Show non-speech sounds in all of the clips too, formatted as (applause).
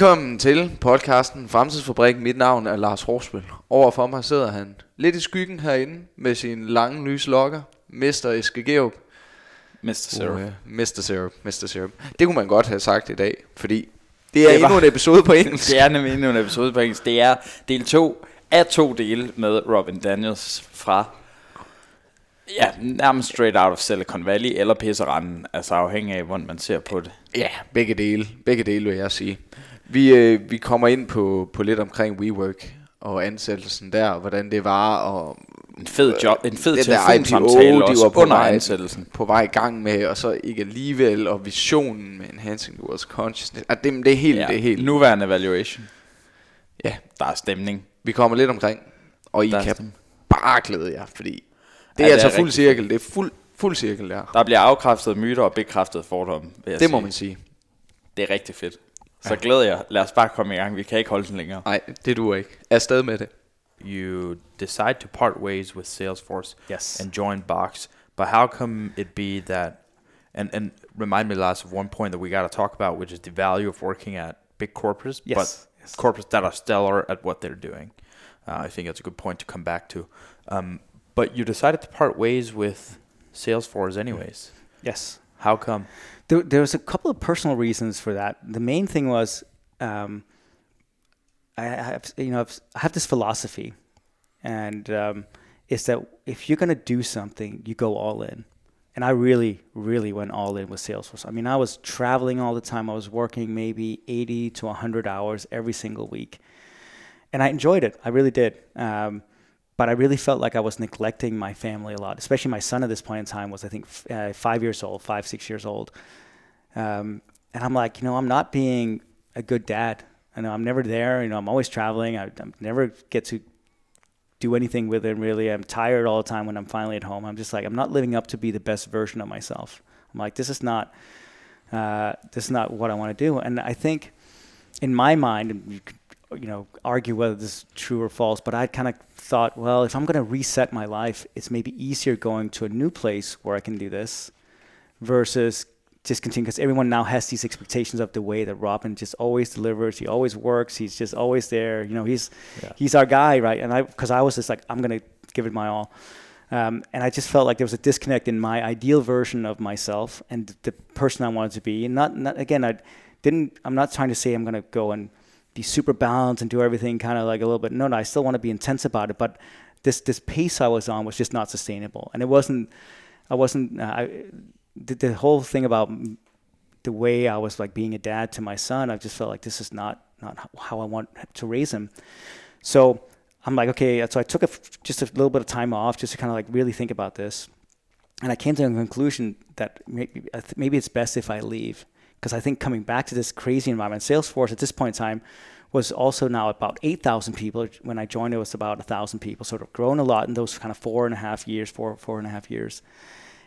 Velkommen til podcasten Fremtidsfabrik. Mit navn er Lars Horsbøl. Overfor mig sidder han lidt i skyggen herinde med sin lange nye slokker. Mr. Eske Geop. Mr. Syrup. Uh, Mr. Syrup. Mr. Syrup. Det kunne man godt have sagt i dag, fordi det er Det endnu var- en episode på engelsk. (laughs) Det er nemlig endnu en episode på engelsk. Det er del 2 af to dele med Robin Daniels fra Ja, nærmest straight out of Silicon Valley eller pisseranden, altså afhængig af, hvordan man ser på det. Ja, begge dele. Begge dele vil jeg sige. Vi, øh, vi kommer ind på, på lidt omkring WeWork og ansættelsen der, og hvordan det var, og En fed, job, en fed den telefonsamtale IPO, de også var på under vej, ansættelsen. på vej i gang med, og så ikke alligevel, og visionen med Enhancing the World's Consciousness. At det, det er helt, Ja, det er helt. nuværende evaluation. Ja, Der er stemning. vi kommer lidt omkring, og I Der er kan stemning. bare glæde jer, fordi det Ja, er det altså er fuld rigtig cirkel. Det er fuld, fuld cirkel der. Der bliver afkræftet myter og bekræftet fordomme, vil jeg Det må sige. man sige. Det er rigtig fedt. Så glæder jeg. Lad os bare komme i gang. Vi kan ikke holde den længere. Nej, det duer ikke. Afsted med det. you decide to part ways with Salesforce Yes. and join Box. But how come it be that, and, and remind me, last of one point that we got to talk about, which is the value of working at big corporates, Yes. but corporates that are stellar at what they're doing. Uh, I think that's a good point to come back to. Um, but you decided to part ways with Salesforce, anyways. Yes. How come? There, there was a couple of personal reasons for that. The main thing was, um, I have, you know, I've- I have this philosophy, and um, it's that if you're going to do something, you go all in. And I really, really went all in with Salesforce. I mean, I was traveling all the time. I was working maybe 80 to 100 hours every single week. And I enjoyed it. I really did. Um, but I really felt like I was neglecting my family a lot, especially my son at this point in time was, I think, f- uh, five years old, five, six years old. Um, and I'm like, you know, I'm not being a good dad. I know I'm never there. You know, I'm always traveling. I, I never get to do anything with him really. I'm tired all the time when I'm finally at home. I'm just like, I'm not living up to be the best version of myself. I'm like, this is not, uh, this is not what I want to do. And I think in my mind, and you you know, argue whether this is true or false, but I kind of thought, well, if I'm going to reset my life, it's maybe easier going to a new place where I can do this versus just continue because everyone now has these expectations of the way that Robin just always delivers. He always works. He's just always there. You know, he's Yeah. he's our guy, right? And I because I was just like, I'm gonna give it my all. Um, and I just felt like there was a disconnect in my ideal version of myself and the person I wanted to be. And not, not again, I didn't. I'm not trying to say I'm gonna go and be super balanced and do everything kind of like a little bit. No, no, I still want to be intense about it. But this this pace I was on was just not sustainable, and it wasn't. I wasn't. Uh, I, the, the whole thing about the way I was like being a dad to my son, I just felt like this is not not how I want to raise him. So I'm like, okay. So I took a just a little bit of time off just to kind of like really think about this, and I came to the conclusion that maybe maybe it's best if I leave because I think coming back to this crazy environment, Salesforce at this point in time was also now about 8,000 people. When I joined, it was about 1,000 people. sort of grown a lot in those kind of four and a half years, four, four and a half years.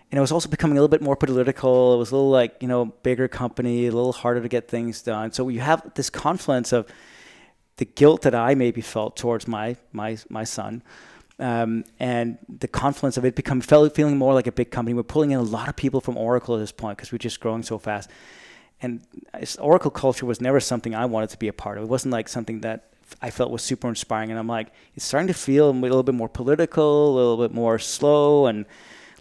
And it was also becoming a little bit more political. It was a little like, you know, bigger company, a little harder to get things done. So you have this confluence of the guilt that I maybe felt towards my, my, my son. Um, and the confluence of it become feeling more like a big company. We're pulling in a lot of people from Oracle at this point because we're just growing so fast and Oracle culture was never something I wanted to be a part of. It wasn't like something that I felt was super inspiring. And I'm like, it's starting to feel a little bit more political, a little bit more slow, and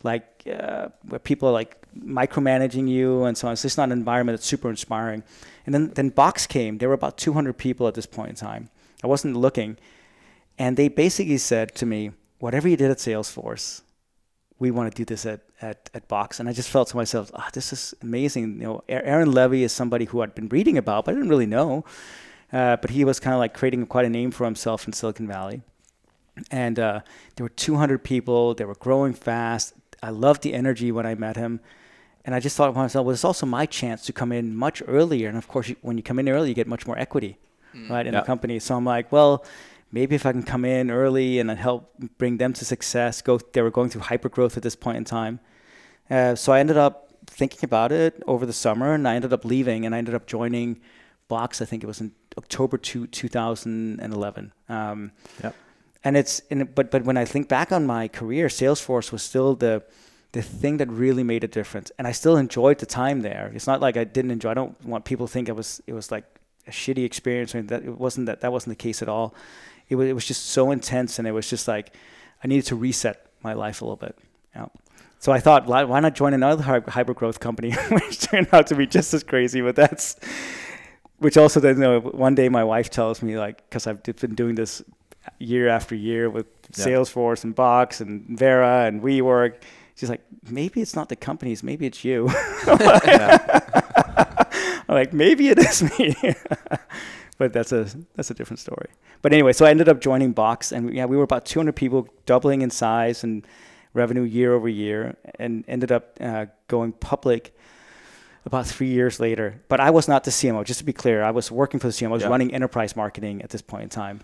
like uh, where people are like micromanaging you and so on. It's just not an environment that's super inspiring. And then then Box came. There were about 200 people at this point in time. I wasn't looking, and they basically said to me, "Whatever you did at Salesforce, we want to do this at, at, at Box. And I just felt to myself, ah, this is amazing. You know, Aaron Levie is somebody who I'd been reading about, but I didn't really know. Uh, but he was kind of like creating quite a name for himself in Silicon Valley. And uh, there were 200 people. They were growing fast. I loved the energy when I met him. And I just thought to myself, well, it's also my chance to come in much earlier. And of course, you, when you come in early, you get much more equity, right, in Yeah. the company. So I'm like, well, maybe if I can come in early and help bring them to success. Go, they were going through hyper growth at this point in time. Uh, so I ended up thinking about it over the summer, and I ended up leaving, and I ended up joining Box. I think it was in October two, 2011. Um, Yep. and it's and, but but when I think back on my career, Salesforce was still the the thing that really made a difference, and I still enjoyed the time there. It's not like I didn't enjoy. I don't want people to think it was it was like a shitty experience. I mean, that it wasn't that that wasn't the case at all. It was it was just so intense, and it was just like I needed to reset my life a little bit. Yeah. So I thought, why, not join another hy- hyper growth company, (laughs) which turned out to be just as crazy. But that's which also then you know, one day my wife tells me like because I've been doing this year after year with Yeah. Salesforce and Box and Vera and WeWork. She's like, maybe it's not the companies, maybe it's you. (laughs) (laughs) I'm like, maybe it is me. But that's a that's a different story. But anyway, so I ended up joining Box, and yeah, we were about 200 people, doubling in size and revenue year over year, and ended up uh, going public about three years later. But I was not the CMO. Just to be clear, I was working for the CMO. I was Yeah. running enterprise marketing at this point in time,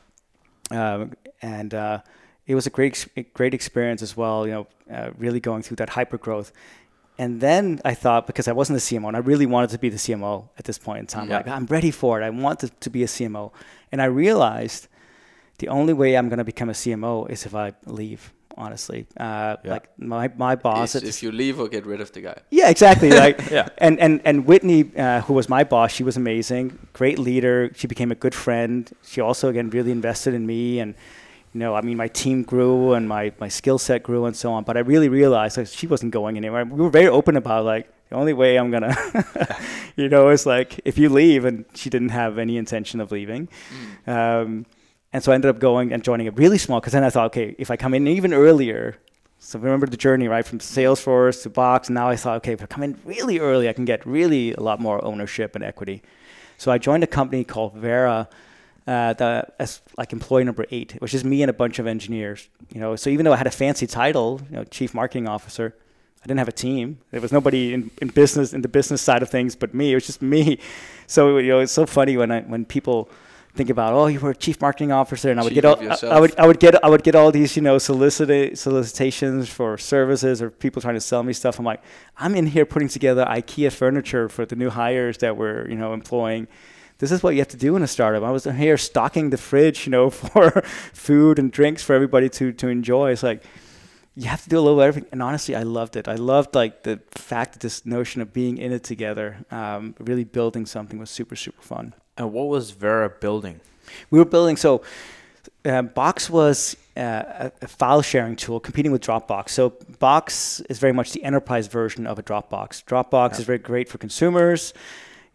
um, and uh, it was a great great experience as well. You know, uh, really going through that hyper growth. And then I thought, because I wasn't the CMO, and I really wanted to be the CMO at this point in time, Yeah. like I'm ready for it. I want to, to be a CMO, and I realized the only way I'm going to become a CMO is if I leave. Honestly, uh, Yeah. like my my boss, Is at if you leave or get rid of the guy. yeah, exactly. Like, (laughs) Yeah. And and and Whitney, uh, who was my boss, she was amazing, great leader. She became a good friend. She also again really invested in me, and you know, I mean, my team grew and my my skill set grew and so on. But I really realized like she wasn't going anywhere. We were very open about like the only way I'm gonna, (laughs) (laughs) you know, is like if you leave, and she didn't have any intention of leaving. Um, and so I ended up going and joining a really small because then I thought, okay, if I come in even earlier, so remember the journey, right, from Salesforce to Box. And now I thought, okay, if I come in really early, I can get really a lot more ownership and equity. So I joined a company called Vera, uh, the, as like employee number eight, which is me and a bunch of engineers. You know, so even though I had a fancy title, you know, chief marketing officer, I didn't have a team. There was nobody in, in business in the business side of things but me. It was just me. (laughs) So you know, it's so funny when I when people think about, oh, you were a chief marketing officer, and I would Chief get all, I, I would I would get I would get all these you know solicita- solicitations for services or people trying to sell me stuff. I'm like, I'm in here putting together IKEA furniture for the new hires that we're you know employing. This is what you have to do in a startup. I was here stocking the fridge, you know, (laughs) for food and drinks for everybody to to enjoy. It's like you have to do a little of everything. And honestly, I loved it. I loved like the fact that this notion of being in it together, um, really building something was super super fun. And what was Vera building? We were building so. Uh, Box was uh, a, a file sharing tool competing with Dropbox. So Box is very much the enterprise version of a Dropbox. Dropbox is very great for consumers,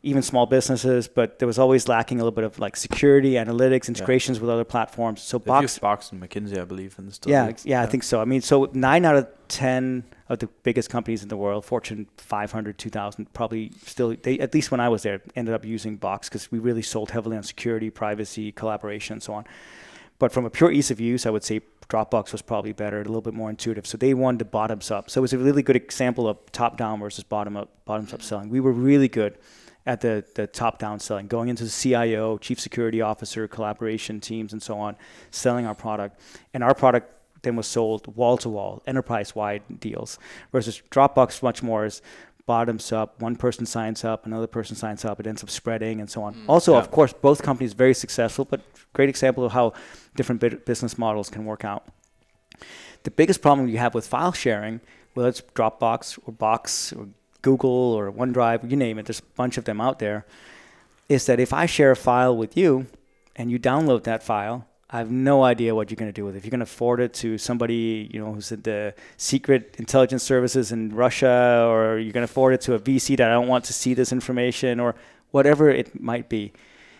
even small businesses, but there was always lacking a little bit of like security, analytics, integrations with other platforms. So They've Box Box and McKinsey, I believe, and still. yeah, ex- yeah, I think so. I mean, so nine out of ten of the biggest companies in the world, Fortune 500, 2,000, probably still, they at least when I was there, ended up using Box because we really sold heavily on security, privacy, collaboration, and so on. But from a pure ease of use, I would say Dropbox was probably better, a little bit more intuitive. So they wanted to bottoms up. So it was a really good example of top down versus bottom up, bottoms up mm-hmm. selling. We were really good at the, the top down selling, going into the CIO, chief security officer, collaboration teams, and so on, selling our product. And our product then was sold wall to wall, enterprise wide deals, versus Dropbox much more is bottoms up. One person signs up, another person signs up, it ends up spreading, and so on. Mm. also, yeah. of course, both companies very successful, but great example of how different business models can work out. The biggest problem you have with file sharing, whether it's Dropbox or Box or Google or OneDrive, you name it, there's a bunch of them out there, is that if I share a file with you and you download that file, I have no idea what you're going to do with it. If you're going to forward it to somebody, you know, who's in the secret intelligence services in Russia, or you're going to forward it to a VC that I don't want to see this information, or whatever it might be.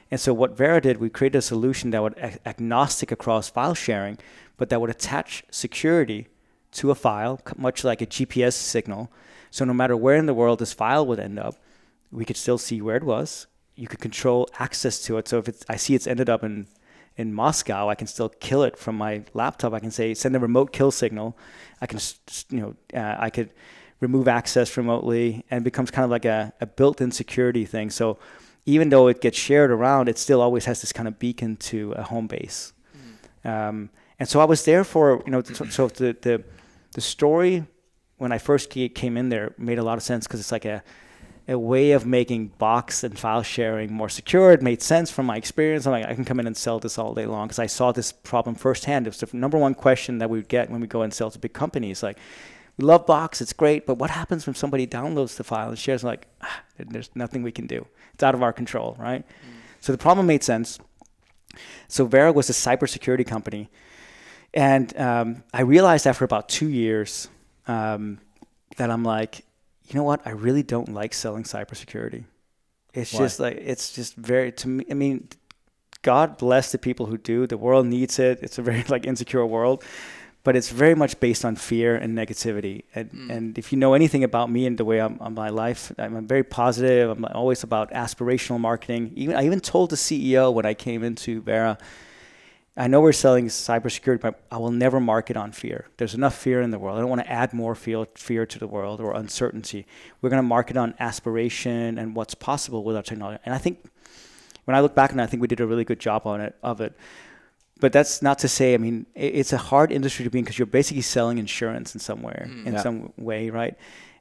And so what Vera did, we created a solution that would ag- agnostic across file sharing, but that would attach security to a file, much like a GPS signal. So no matter where in the world this file would end up, we could still see where it was. You could control access to it. So if it's, I see it's ended up in in Moscow, I can still kill it from my laptop. I can say send a remote kill signal. I can you know uh, I could remove access remotely, and it becomes kind of like a, a built-in security thing. So even though it gets shared around, it still always has this kind of beacon to a home base. Um, and so I was there for you know so, so the the the story when I first came in there made a lot of sense because it's like a a way of making box and file sharing more secure. It made sense from my experience. I'm like, I can come in and sell this all day long because I saw this problem firsthand. It was the number one question that we would get when we go and sell to big companies. Like, we love Box, it's great, but what happens when somebody downloads the file and shares? Like, ah, there's nothing we can do. It's out of our control, right? So the problem made sense. So Vera was a cybersecurity company, and um, I realized after about two years um, that I'm like, you know what? I really don't like selling cybersecurity. It's Why? just like it's just very to me. I mean, God bless the people who do. The world needs it. It's a very (laughs) like insecure world, but it's very much based on fear and negativity. And and if you know anything about me and the way I'm on my life, I'm very positive. I'm always about aspirational marketing. Even I even told the CEO when I came into Vera. I know we're selling cybersecurity, but I will never market on fear. There's enough fear in the world. I don't want to add more fear, fear to the world or uncertainty. We're going to market on aspiration and what's possible with our technology. And I think when I look back on it, I think we did a really good job on it of it. But that's not to say. I mean, it's a hard industry to be in because you're basically selling insurance in somewhere, mm. in Yeah. some way, right?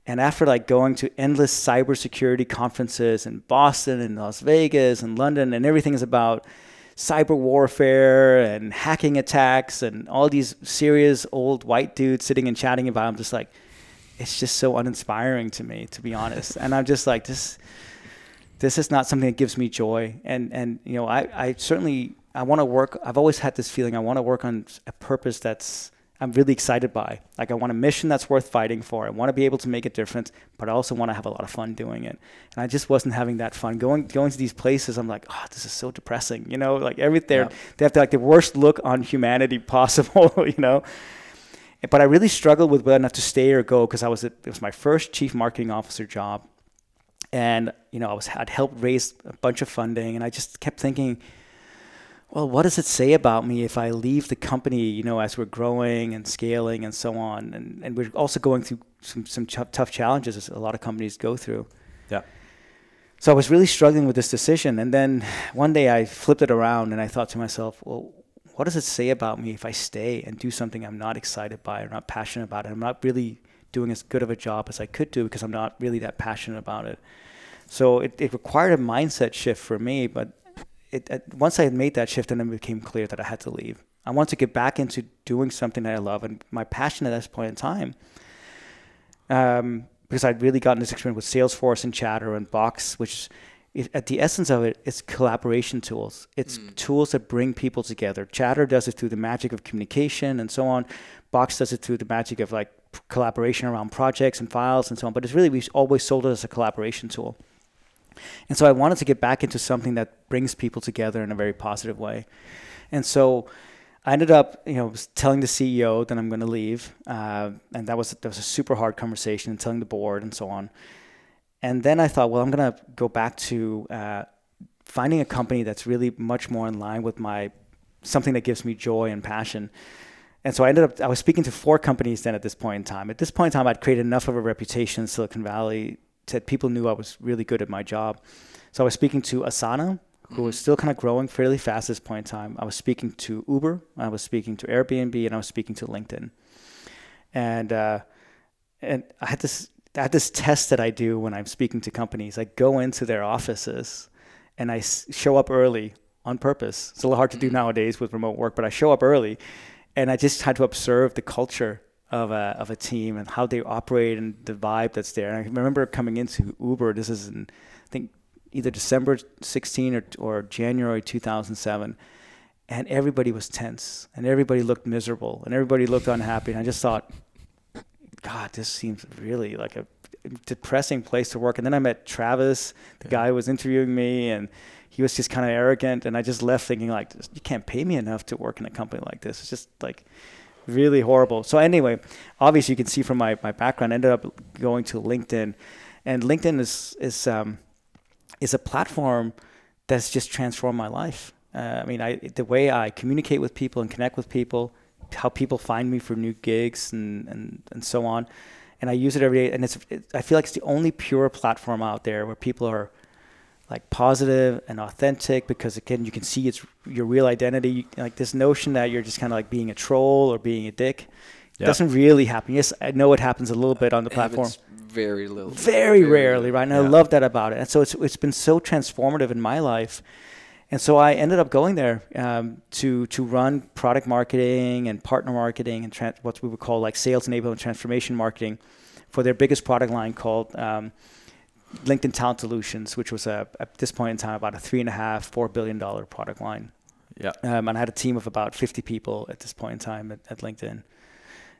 And after like going to endless cybersecurity conferences in Boston and Las Vegas and London, and everything is about cyber warfare and hacking attacks and all these serious old white dudes sitting and chatting about. I'm just like, it's just so uninspiring to me, to be honest. and I'm just like, this, this is not something that gives me joy. And and you know, I I certainly I want to work. I've always had this feeling. I want to work on a purpose that's I'm really excited by. Like I want a mission that's worth fighting for. I want to be able to make a difference, but I also want to have a lot of fun doing it. And I just wasn't having that fun going going to these places. I'm like, oh, this is so depressing. You know, like everything Yeah. they have to, like the worst look on humanity (laughs) possible. You know. But I really struggled with whether or not to stay or go because I was it was my first chief marketing officer job, and you know I was I'd helped raise a bunch of funding, and I just kept thinking, well, what does it say about me if I leave the company, you know, as we're growing and scaling and so on? And, and we're also going through some, some ch- tough challenges as a lot of companies go through. Yeah. So I was really struggling with this decision. And then one day I flipped it around and I thought to myself, well, what does it say about me if I stay and do something I'm not excited by or not passionate about? And I'm not really doing as good of a job as I could do because I'm not really that passionate about it. So it, it required a mindset shift for me, but it, it, once I had made that shift, and then it became clear that I had to leave. I wanted to get back into doing something that I love, and my passion at this point in time, um, because I'd really gotten this experience with Salesforce and Chatter and Box, which it, at the essence of it, it's collaboration tools. It's tools that bring people together. Chatter does it through the magic of communication and so on. Box does it through the magic of like collaboration around projects and files and so on. But it's really we've always sold it as a collaboration tool. And so I wanted to get back into something that brings people together in a very positive way. And so I ended up, you know, telling the CEO that I'm going to leave, uh, and that was that was a super hard conversation, and telling the board and so on. And then I thought, well, I'm going to go back to uh, finding a company that's really much more in line with my something that gives me joy and passion. And so I ended up, I was speaking to four companies then at this point in time. At this point in time, I'd created enough of a reputation in Silicon Valley that people knew I was really good at my job. So I was speaking to Asana, who was still kind of growing fairly fast at this point in time. I was speaking to Uber, I was speaking to Airbnb, and I was speaking to LinkedIn. And uh, and I had this I had this test that I do when I'm speaking to companies. I go into their offices and I s- show up early on purpose. It's a little hard to do nowadays with remote work, but I show up early, and I just had to observe the culture of a of a team and how they operate and the vibe that's there. And I remember coming into Uber. This is in I think either December 16 or or January 2007. And everybody was tense, and everybody looked miserable, and everybody looked unhappy. And I just thought, God, this seems really like a depressing place to work. And then I met Travis, the guy who was interviewing me, and he was just kind of arrogant. And I just left thinking like, you can't pay me enough to work in a company like this. It's just like really horrible. So anyway, obviously you can see from my, my background, I ended up going to LinkedIn, and LinkedIn is is um, is a platform that's just transformed my life. Uh, I mean, I the way I communicate with people and connect with people, how people find me for new gigs and and, and so on, and I use it every day. And it's it, I feel like it's the only pure platform out there where people are like positive and authentic because again you can see it's your real identity like this notion that you're just kind of like being a troll or being a dick Yeah. doesn't really happen yes i know it happens a little bit on the platform very little. very rarely, right? And I love that about it. And so it's it's been so transformative in my life. And so I ended up going there um, to to run product marketing and partner marketing and tran what we would call like sales enablement transformation marketing for their biggest product line called um, LinkedIn Talent Solutions, which was a, at this point in time about a three and a half, four billion dollar product line. Yeah. Um, and I had a team of about 50 people at this point in time at, at LinkedIn.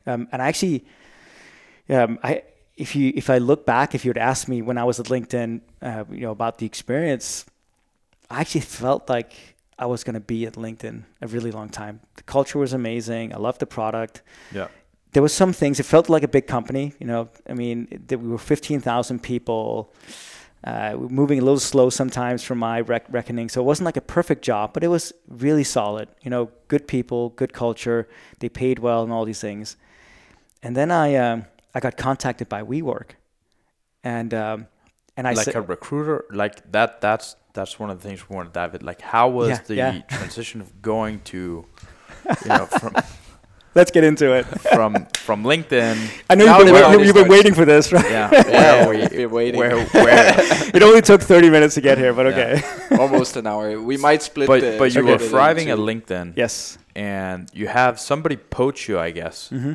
Um, and I actually, um, I if you if I look back, if you had asked me when I was at LinkedIn, uh, you know, about the experience, I actually felt like I was going to be at LinkedIn a really long time. The culture was amazing. I loved the product. Yeah. There were some things. It felt like a big company. You know, I mean, we were 15,000 people. Uh, we were moving a little slow sometimes from my rec- reckoning. So it wasn't like a perfect job, but it was really solid. You know, good people, good culture. They paid well and all these things. And then I um, I got contacted by WeWork, and um, and I like said, a recruiter, like that. That's that's one of the things we want to dive in. Like, how was Yeah, the yeah. transition of going to, you know, from (laughs) let's get into it. from from LinkedIn? I know you've been, wait- you've been waiting for this, right? Yeah, Yeah, where we've we been waiting. where (laughs) where it only took 30 minutes to get here, but Yeah. okay. (laughs) Almost an hour. We might split. but the, but you split were thriving at LinkedIn, yes. and you have somebody poach you, I guess. hmm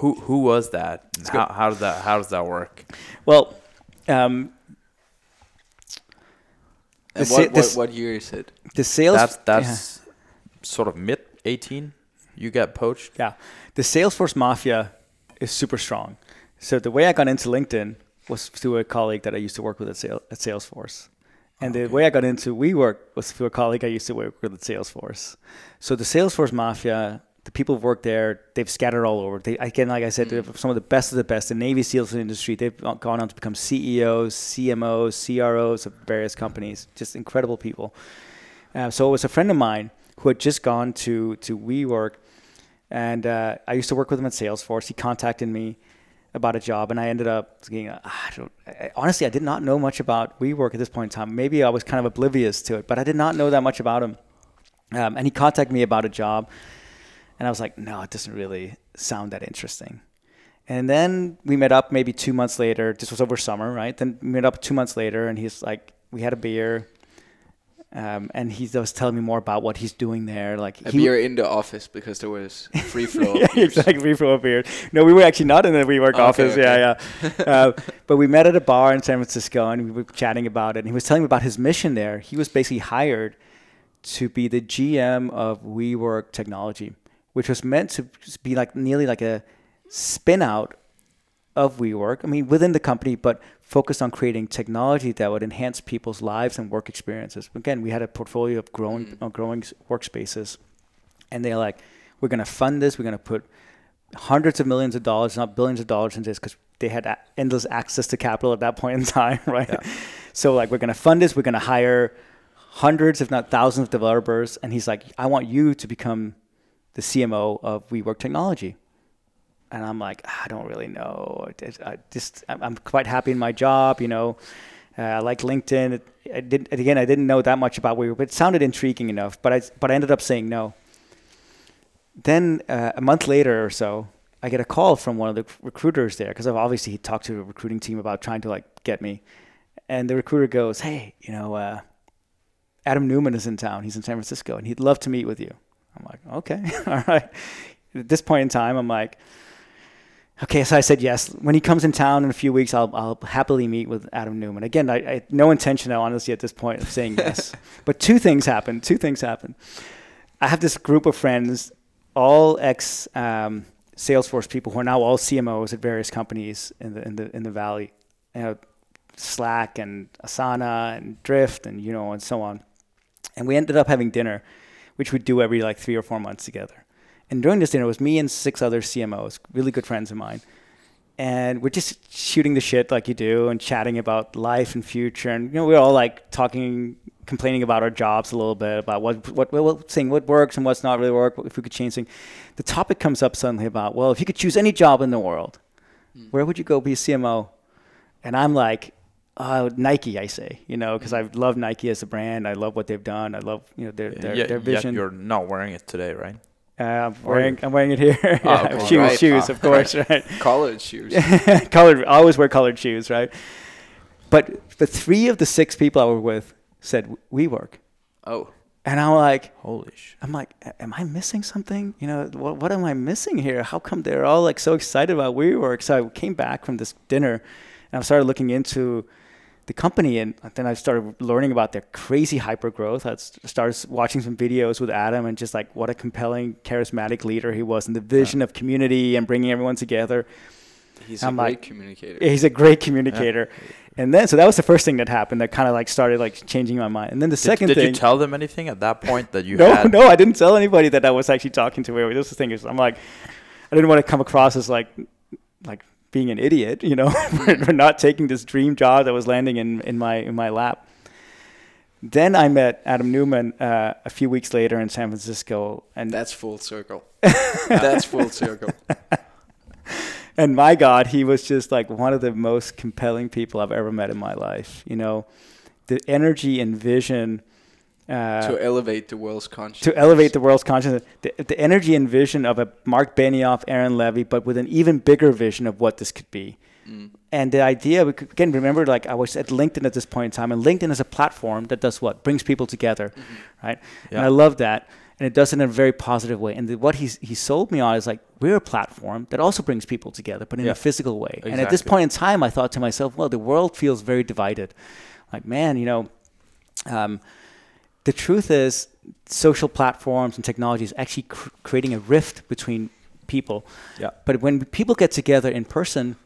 Who who was that? How how does that how does that work? Well, um, And the what, sa- this- what, what year is it? the sales That's yeah. that's sort of mid eighteen. You got poached. Yeah. The Salesforce mafia is super strong. So the way I got into LinkedIn was through a colleague that I used to work with at, Sale, at Salesforce. And the way I got into WeWork was through a colleague I used to work with at Salesforce. So the Salesforce mafia, the people who work there, they've scattered all over. They, again, like I said, they're some of the best of the best. The Navy SEALs in the industry, they've gone on to become CEOs, CMOs, CROs of various companies. Just incredible people. Uh, so it was a friend of mine who had just gone to to WeWork, and uh, I used to work with him at Salesforce. He contacted me about a job, and I ended up thinking, ah, I don't, I, honestly, I did not know much about WeWork at this point in time. Maybe I was kind of oblivious to it, but I did not know that much about him. Um, and he contacted me about a job, and I was like, no, it doesn't really sound that interesting. And then we met up maybe two months later. This was over summer, right? Then we met up two months later, and he's like, we had a beer. Um, and he was telling me more about what he's doing there. Like A he, beer in the office because there was free (laughs) flow. yeah, exactly. Free flow of beer. No, we were actually not in the WeWork Okay, office. okay. Yeah, yeah. uh, (laughs) but we met at a bar in San Francisco, and we were chatting about it. And he was telling me about his mission there. He was basically hired to be the GM of WeWork Technology, which was meant to be like nearly like a spin out of WeWork. I mean, within the company, but focused on creating technology that would enhance people's lives and work experiences. Again, we had a portfolio of growing, Mm. uh, growing workspaces, and they're like, "We're going to fund this. We're going to put hundreds of millions of dollars, not billions of dollars, into this because they had a- endless access to capital at that point in (laughs) time, right? Yeah. So like, we're going to fund this. We're going to hire hundreds, if not thousands, of developers. And he's like, I want you to become the CMO of WeWork Technology. And I'm like, "Ah, I don't really know. I just- I'm quite happy in my job. You know, uh, I like LinkedIn. I did again. I didn't know that much about WeWork, but it sounded intriguing enough. But I, but I ended up saying no. Then uh, a month later or so, I get a call from one of the recruiters there because I've obviously he talked to the recruiting team about trying to like get me, and the recruiter goes, "Hey, you know, uh, Adam Neumann is in town. He's in San Francisco, and he'd love to meet with you." I'm like, "Okay, (laughs) all right." At this point in time, I'm like, "Okay." So I said yes. When he comes in town in a few weeks, I'll I'll happily meet with Adam Neumann. Again, I, I no intention, honestly, at this point of saying yes. (laughs) but two things happened. Two things happened. I have this group of friends, all ex um, Salesforce people who are now all CMOs at various companies in the in the in the valley, you know, Slack and Asana and Drift and you know and so on. And we ended up having dinner, which we do every like three or four months together. And during this dinner it was me and six other CMOs, really good friends of mine. And we're just shooting the shit like you do and chatting about life and future. And you know, we're all like talking, complaining about our jobs a little bit, about what what well, saying what works and what's not really work, if we could change things. The topic comes up suddenly about, well, if you could choose any job in the world, where would you go be a CMO? And I'm like, uh, Nike, I say, you know, because I love Nike as a brand. I love what they've done. I love, you know, their their, yeah, their vision. Yet you're not wearing it today, right? Uh, I'm wearing, I'm wearing it here. Oh, (laughs) Yeah, okay. shoes, Right. shoes, Ah, of (laughs) course, right? College shoes. (laughs) colored. I always wear colored shoes, right? But the three of the six people I were with said WeWork, Oh, and I'm like, Holy sh! I'm like, am I missing something? You know, what, what am I missing here? How come they're all like so excited about WeWork? So I came back from this dinner, and I started looking into the company, and then I started learning about their crazy hyper growth. I started watching some videos with Adam, and just like what a compelling, charismatic leader he was, and the vision of community and bringing everyone together. He's I'm a great like- communicator. He's a great communicator. And then, so that was the first thing that happened that kind of like started like changing my mind. And then the Did, second did thing, Did you tell them anything at that point that you (laughs) no, had? no, I didn't tell anybody that I was actually talking to. This is the thing is, I'm like, I didn't want to come across as like, like being an idiot, you know, (laughs) for, not taking this dream job that was landing in, in my in my lap. Then I met Adam Neumann uh, a few weeks later in San Francisco, and That's full circle. That's full circle. (laughs) and my God, he was just like one of the most compelling people I've ever met in my life. You know, the energy and vision. Uh, to elevate the world's consciousness. to elevate the world's consciousness, the, the energy and vision of a Mark Benioff, Aaron Levie, but with an even bigger vision of what this could be. Mm. And the idea, we could, again, remember, like I was at LinkedIn at this point in time, and LinkedIn is a platform that does what? Brings people together, right? Yeah. And I love that. And it does it in a very positive way. And the, what he's, he sold me on is like, we're a platform that also brings people together, but in Yeah. a physical way. Exactly. And at this point in time, I thought to myself, well, the world feels very divided. Like, man, you know, um, the truth is social platforms and technology is actually cr- creating a rift between people. Yeah. but when people get together in person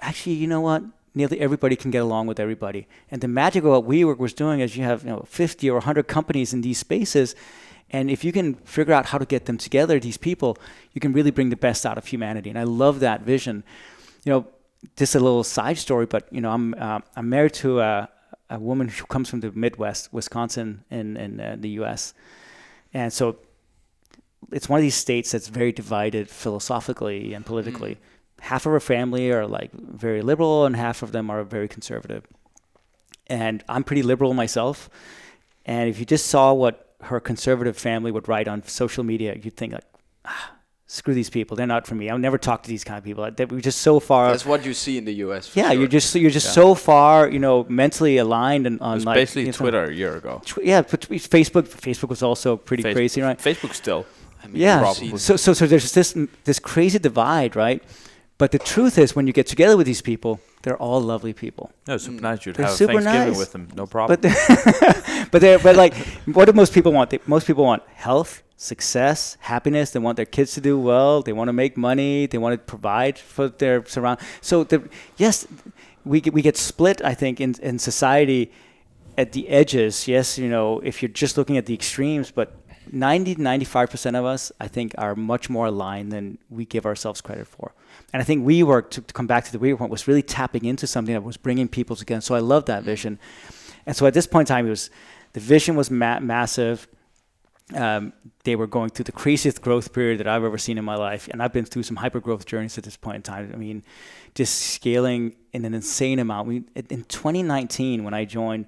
actually you know what? Nearly everybody can get along with everybody. And the magic of what WeWork was doing is you have you know 50 or 100 companies in these spaces and if you can figure out how to get them together these people you can really bring the best out of humanity. And i love that vision. You know just a little side story but you know i'm uh, i'm married to a, a woman who comes from the midwest wisconsin in in uh, the us and so it's one of these states that's very divided philosophically and politically. Half of her family are like very liberal, and half of them are very conservative. And I'm pretty liberal myself. And if you just saw what her conservative family would write on social media, you'd think like, ah, screw these people. They're not for me. I'll never talk to these kind of people. They- We're just so far. That's what you see in the U.S. for yeah, sure. you're just you're just Yeah. so far, you know, mentally aligned and on It was like basically you know, Twitter a year ago. Tw- yeah, but Facebook Facebook was also pretty Face- crazy, right? Facebook still. I mean, Yeah. you So, so, so there's this this crazy divide, right? But the truth is, when you get together with these people, they're all lovely people. No, it's super Mm. nice. You'd They're have super Thanksgiving nice. with them, no problem. But they- (laughs) but they're but like, what do most people want? They, most people want health, success, happiness. They want their kids to do well. They want to make money. They want to provide for their surround. So the yes, we get, we get split. I think in in society at the edges. Yes, you know, if you're just looking at the extremes, but 90 95% of us, I think, are much more aligned than we give ourselves credit for. And I think WeWork, to, to come back to the WeWork point, was really tapping into something that was bringing people together. So I love that vision. And so at this point in time, it was the vision was ma- massive. Um, they were going through the craziest growth period that I've ever seen in my life, and I've been through some hyper growth journeys at this point in time. I mean, just scaling in an insane amount. We, in 2019, when I joined,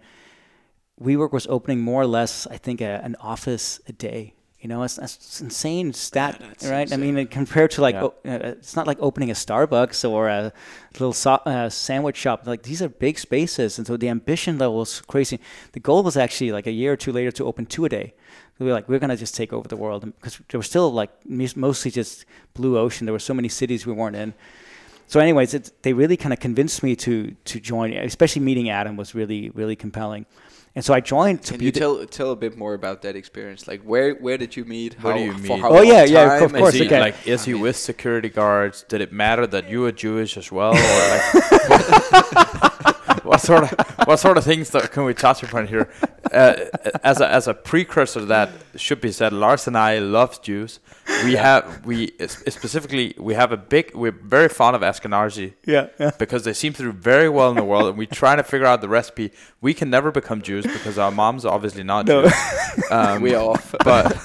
WeWork was opening more or less, I think, a, an office a day. You know, it's, it's insane stat, Yeah, right? I mean, compared to like, Yeah. o- uh, it's not like opening a Starbucks or a little so- uh, sandwich shop. Like these are big spaces, and so the ambition level was crazy. The goal was actually like a year or two later to open two a day. We were like, we're gonna just take over the world because there was still like mostly just blue ocean. There were so many cities we weren't in. So, anyways, it's, they really kind of convinced me to to join. Especially meeting Adam was really really compelling, and so I joined to Can be. you the- tell tell a bit more about that experience? Like where where did you meet? Where how, do you For meet? how Oh, long yeah, yeah, of course, is he, okay. like, is I he mean- with security guards? Did it matter that you were Jewish as well? Or like, (laughs) (laughs) what sort of what sort of things that can we touch upon here? Uh, as a as a precursor to that should be said, Lars and I love Jews. We have we specifically we have a big we're very fond of Ashkenazi yeah, yeah. because they seem to do very well in the world, and we trying to figure out the recipe. We can never become Jews because our moms are obviously not No. Jews. (laughs) Um, we off. but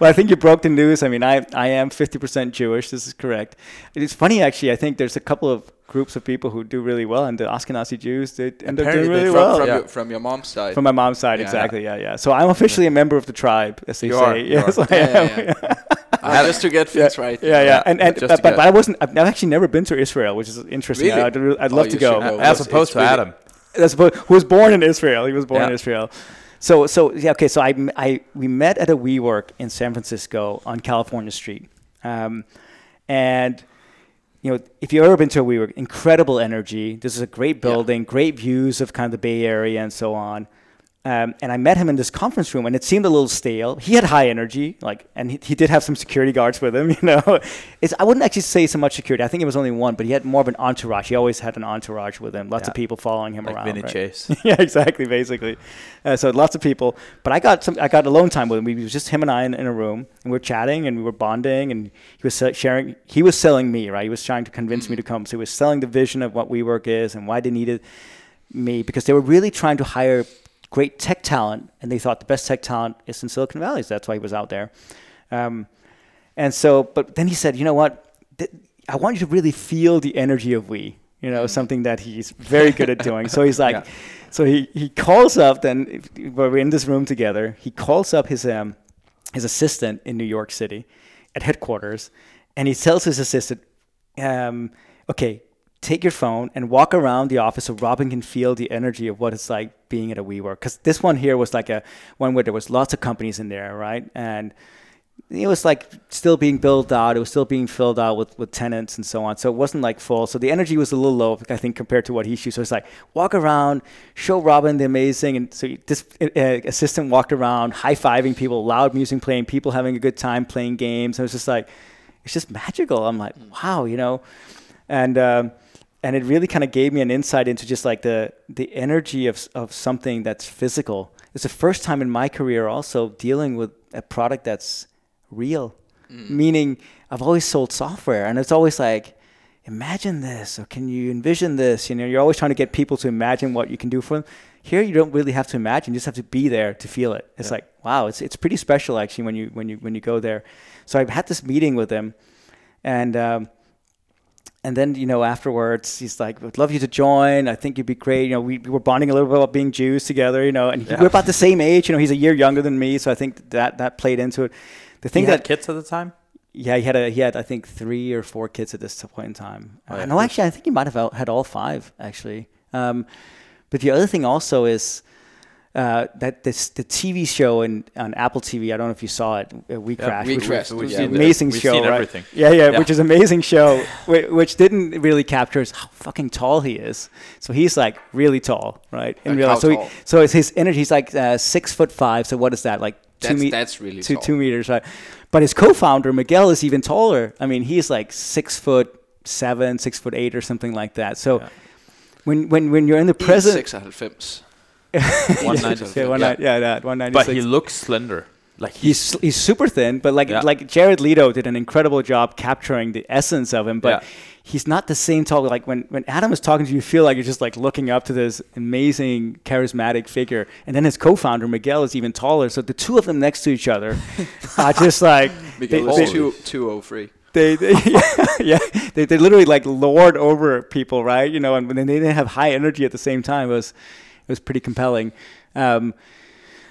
well, I think you broke the news. I mean, I I am 50% Jewish. This is correct. It's funny actually. I think there's a couple of groups of people who do really well, and the Ashkenazi Jews, they, and they're doing really from, well. from, Yeah. your, from your mom's side. From my mom's side, Yeah. exactly. Yeah, yeah. So I'm officially a member of the tribe, as they You say. are, (laughs) you yes, are. I Yeah, am. yeah, yeah. (laughs) Uh, just to get things right. Yeah, yeah, Yeah, and, and but, but, but I wasn't. I've I've actually never been to Israel, which is interesting. Really? I'd, I'd Oh, love you to go. go. as opposed to really- Adam. That's supposed, who was born in Israel. He was born in Israel. So, so yeah, okay. So I, I we met at a WeWork in San Francisco on California Street, um, and you know, if you've ever been to a WeWork, incredible energy. This is a great building, great views of kind of the Bay Area and so on. Um, and I met him in this conference room, and it seemed a little stale. He had high energy, like, and he, he did have some security guards with him. (laughs) You know, it's I wouldn't actually say so much security. I think it was only one, but he had more of an entourage. He always had an entourage with him. Lots Yeah. of people following him Like around. Vinny right? Chase. (laughs) yeah, exactly, basically. Uh, so lots of people, but I got some. I got alone time with him. We it was just him and I in, in a room, and we were chatting and we were bonding, and he was sharing. He was selling me, right? He was trying to convince me to come. So he was selling the vision of what WeWork is and why they needed me because they were really trying to hire great tech talent, and they thought the best tech talent is in Silicon Valley. So that's why he was out there. Um, and so, but then he said, you know what? Th- I want you to really feel the energy of we. You know, something that he's very good at doing. So he's (laughs) like, Yeah. so he, he calls up. Then we're in this room together, he calls up his um his assistant in New York City at headquarters, and he tells his assistant, um, okay, take your phone and walk around the office so Robin can feel the energy of what it's like being at a WeWork. Because this one here was like a one where there was lots of companies in there, right? And it was like still being built out. It was still being filled out with, with tenants and so on. So it wasn't like full. So the energy was a little low, I think, compared to what he shoots. So it's like walk around, show Robin the amazing. And so this uh, assistant walked around, high fiving people, loud music playing, people having a good time playing games. It was just like, it's just magical. I'm like, wow, you know, and um, and it really kind of gave me an insight into just like the the energy of of something that's physical. It's the first time in my career also dealing with a product that's real, meaning I've always sold software, and it's always like, imagine this, or can you envision this? You know, you're always trying to get people to imagine what you can do for them. Here, you don't really have to imagine; you just have to be there to feel it. It's like, wow, it's it's pretty special actually when you when you when you go there. So I had this meeting with him, and. Um, and then you know afterwards he's like would love you to join. I think you'd be great. You know we, we were bonding a little bit about being jews together you know and he, we're about the same age you know he's a year younger than me so i think that that played into it. The thing He had that kids at the time. yeah he had a he had i think three or four kids at this point in time. Oh, uh, yeah. no actually i think he might have had all five actually. Um, but the other thing also is uh, that this the TV show in on Apple TV. I don't know if you saw it. Uh, we Yeah, crashed. We which Crashed, was, was yeah, an amazing we've show. seen right? everything. Yeah, yeah, Yeah. which is amazing show, (laughs) which didn't really capture is how fucking tall he is. So he's like really tall, right? In Like real how life. So, he, so it's his energy. He's like uh, six foot five. So what is that? Like two That's- me- that's really two tall. two meters, right? But his co-founder Miguel is even taller. I mean, he's like six foot seven, six foot eight, or something like that. So. Yeah. When, when, when you're in the present, 96. yeah, 196. (laughs) yeah, one Yeah. nine- yeah, that one ninety But he looks slender. Like he's, he's he's super thin, but like Yeah. like Jared Leto did an incredible job capturing the essence of him. But Yeah. he's not the same tall. Like when when Adam is talking to you, you feel like you're just like looking up to this amazing charismatic figure. And then his co-founder Miguel is even taller. So the two of them next to each other (laughs) are just like (laughs) Miguel they, is they, 203. they, they yeah, yeah they, they literally like lord over people, right? You know, and then they didn't have high energy at the same time. It was it was pretty compelling. Um,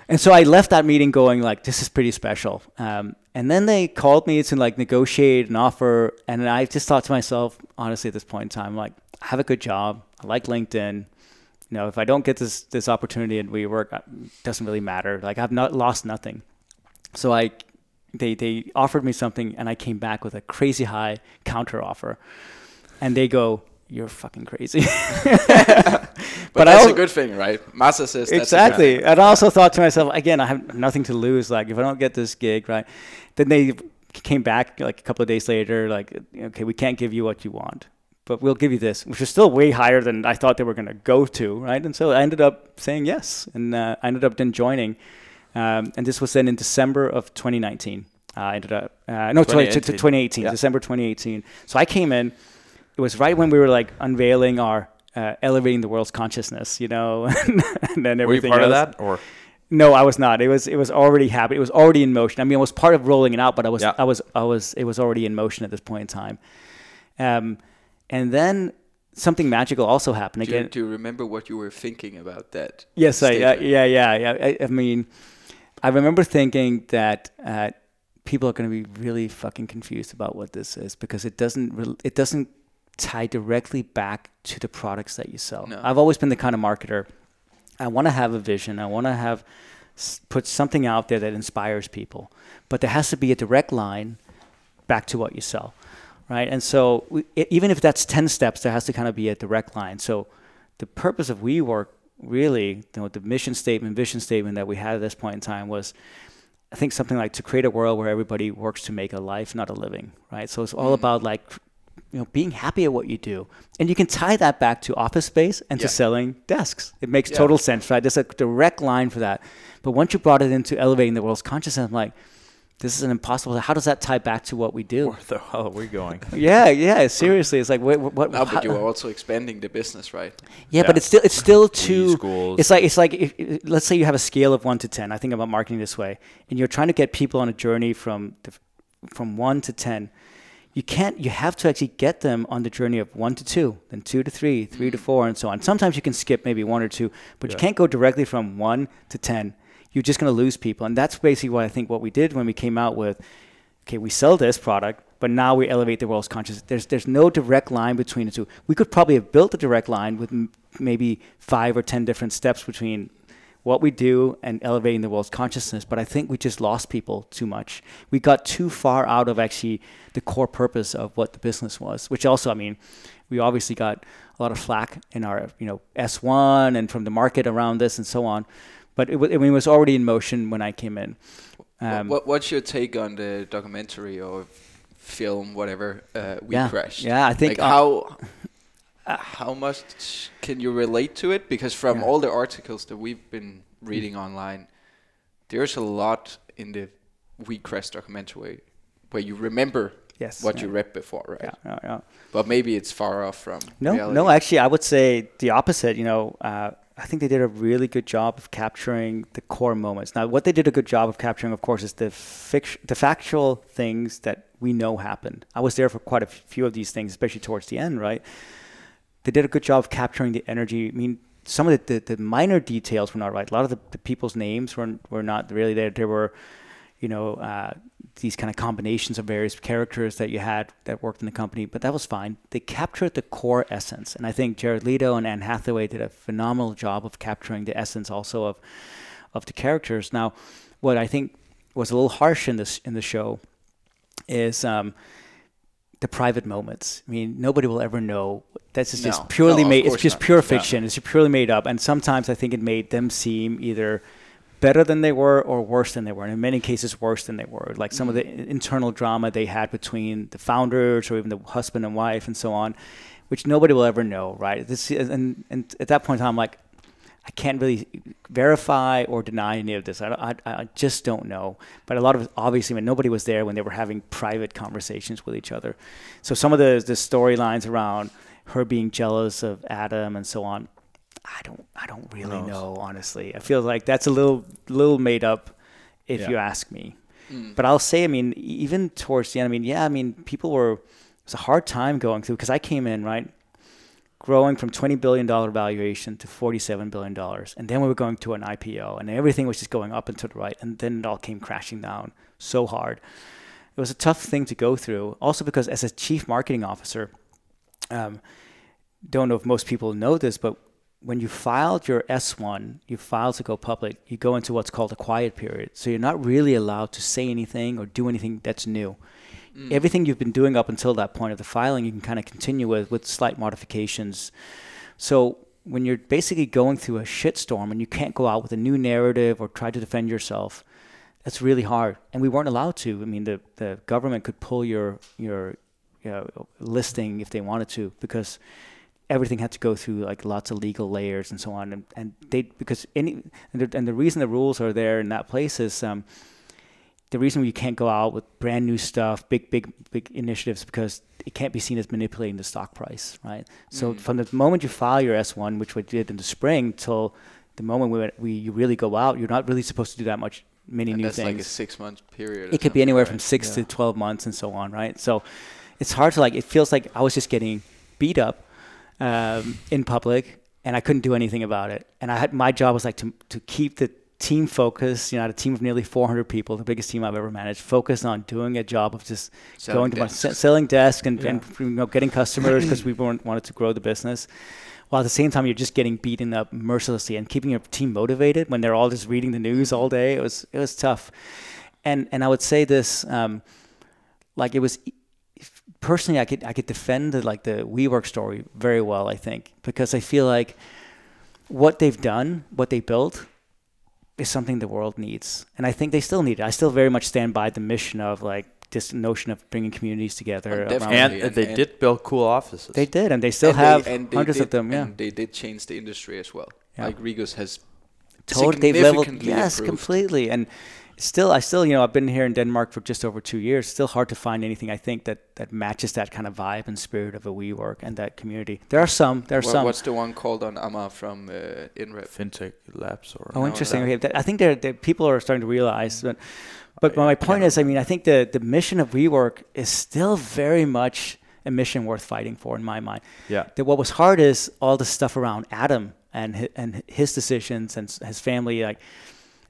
and so I left that meeting going like, this is pretty special. Um, and then they called me to like negotiate an offer, and I just thought to myself, honestly, at this point in time, like, I have a good job. I like LinkedIn. You know, if I don't get this this opportunity and WeWork, it doesn't really matter. Like, I've not lost nothing. So I, they they offered me something, and I came back with a crazy high counter offer, and they go, "You're fucking crazy." (laughs) But, I that's a good thing, right? Says that's exactly. And I also thought to myself, again, I have nothing to lose. Like, if I don't get this gig, right? Then they came back like a couple of days later, like, okay, we can't give you what you want, but we'll give you this, which is still way higher than I thought they were going to go to, right? And so I ended up saying yes, and uh, I ended up then joining. Um, and this was then in December of 2019. Uh, I ended up, uh, no, 20, to, to 2018. 2018, Yeah. December 2018. So I came in, it was right when we were like unveiling our uh, elevating the world's consciousness, you know, (laughs) and then were you everything part of that or No, I was not. It was it was already happening. It was already in motion. I mean, I was part of rolling it out, but I was Yeah. I was I was it was already in motion at this point in time. Um, and then something magical also happened Do you, again. do you remember what you were thinking about that? Yes, I, uh, yeah, yeah, yeah. I, I mean, I remember thinking that uh, people are going to be really fucking confused about what this is because it doesn't rel it doesn't tie directly back to the products that you sell. No. I've always been the kind of marketer. I want to have a vision. I want to have put something out there that inspires people, but there has to be a direct line back to what you sell. right? And so we, even if that's 10 steps, there has to kind of be a direct line. So the purpose of WeWork really, you know, the mission statement, vision statement that we had at this point in time was, I think something like to create a world where everybody works to make a life, not a living, right? So it's all mm. about like, you know, being happy at what you do, and you can tie that back to office space and Yeah. to selling desks. It makes Yeah. total sense, right? There's a direct line for that. But once you brought it into elevating the world's consciousness, I'm like, this is an impossible. How does that tie back to what we do? Where the hell are we going? (laughs) Yeah, yeah. Seriously, it's like what? what No, but you are also expanding the business, right? yeah, but it's still it's still too. schools. It's like it's like if, if- let's say you have a scale of one to ten. I think about marketing this way, and you're trying to get people on a journey from the, from one to ten. You can't. You have to actually get them on the journey of one to two, then two to three, three to mm. four, and so on. Sometimes you can skip maybe one or two, but you can't go directly from one to ten. You're just going to lose people, and that's basically what I think what we did when we came out with okay, we sell this product, but now we elevate the world's consciousness. There's there's no direct line between the two. We could probably have built a direct line with m- maybe five or ten different steps between what we do and elevating the world's consciousness. But I think we just lost people too much. We got too far out of actually the core purpose of what the business was. Which also, I mean, we obviously got a lot of flack in our you know S1 and from the market around this and so on. But it, I mean, it was already in motion when I came in. Um, what, what's your take on the documentary or film, whatever? Uh, we Yeah. crashed. Yeah, I think, Like uh, how how much can you relate to it? Because from Yeah. all the articles that we've been reading online, there's a lot in the We Crash documentary where you remember Yes, what yeah. you read before, right? yeah, yeah, yeah. But maybe it's far off from No, reality. no. Actually, I would say the opposite. You know, uh, I think they did a really good job of capturing the core moments. Now, what they did a good job of capturing, of course, is the fict- the factual things that we know happened. I was there for quite a few of these things, especially towards the end, right? They did a good job of capturing the energy. I mean, some of the, the, the minor details were not right. A lot of the, the people's names were were not really there. There were, you know, uh, these kind of combinations of various characters that you had that worked in the company, but that was fine. They captured the core essence, and I think Jared Leto and Anne Hathaway did a phenomenal job of capturing the essence also of of the characters. Now, what I think was a little harsh in this in the show is um, the private moments. I mean, nobody will ever know. That's is No. just purely No, made. It's just not. pure Yeah. fiction. It's purely made up, and sometimes I think it made them seem either better than they were or worse than they were. And in many cases, worse than they were. Like some of the Mm. internal drama they had between the founders or even the husband and wife and so on, which nobody will ever know, right? This and and at that point in time, I'm like, I can't really verify or deny any of this. I, don't- I, I just don't know. But a lot of it, obviously, when nobody was there when they were having private conversations with each other. So some of the the storylines around her being jealous of Adam and so on, I don't I don't really knows? know honestly. I feel like that's a little little made up, if Yeah. you ask me. Mm. But I'll say, I mean, even towards the end, I mean, yeah, I mean, people were, it was a hard time going through because I came in, right, growing from $20 billion valuation to $47 billion. And then we were going to an IPO and everything was just going up and to the right. And then it all came crashing down so hard. It was a tough thing to go through. Also, because as a chief marketing officer, um, don't know if most people know this, but when you filed your S1, you filed to go public, you go into what's called a quiet period. So you're not really allowed to say anything or do anything that's new. Everything you've been doing up until that point of the filing, you can kind of continue with with slight modifications. So when you're basically going through a shitstorm and you can't go out with a new narrative or try to defend yourself, that's really hard. And we weren't allowed to. I mean, the, the government could pull your your you know, listing if they wanted to because everything had to go through like lots of legal layers and so on. And, and they because any and the, and the reason the rules are there in that place is um, the reason you can't go out with brand new stuff, big big big initiatives because it can't be seen as manipulating the stock price, right? So Mm. from the moment you file your S1, which we did in the spring, till the moment we, we you really go out, you're not really supposed to do that much many and new that's things like a six month period. it could be anywhere right? from six Yeah. to 12 months and so on right so it's hard to like it feels like i was just getting beat up um, in public and i couldn't do anything about it and i had my job was like to, to keep the team focused you know I had a team of nearly 400 people the biggest team i've ever managed focused on doing a job of just Selling going to my, desks. se- selling desks and, Yeah. and you know, getting customers (clears throat) because we weren't, wanted to grow the business while at the same time you're just getting beaten up mercilessly and keeping your team motivated when they're all just reading the news all day it was it was tough and and I would say this um, like it was personally, I could I could defend the, like the WeWork story very well. I think because I feel like what they've done, what they built, is something the world needs, and I think they still need it. I still very much stand by the mission of like this notion of bringing communities together. Oh, and, and- they and- did build cool offices. They did, and they still And have they, and they hundreds did, of them. Yeah, and they did change the industry as well. Yeah. Like Regus has totally. They've leveled. Yes, improved. completely. And still, I still, you know, I've been here in Denmark for just over two years. Still hard to find anything I think that that matches that kind of vibe and spirit of a WeWork and that community. There are some. There are What- some. What's the one called on Amager from uh, InRep? FinTech Labs or Oh, No, interesting. that- Okay, that, I think they're, people are starting to realize that. But my point yeah. is, I mean, I think the the mission of WeWork is still very much a mission worth fighting for in my mind. yeah. That what was hard is all the stuff around Adam and his, and his decisions and his family. Like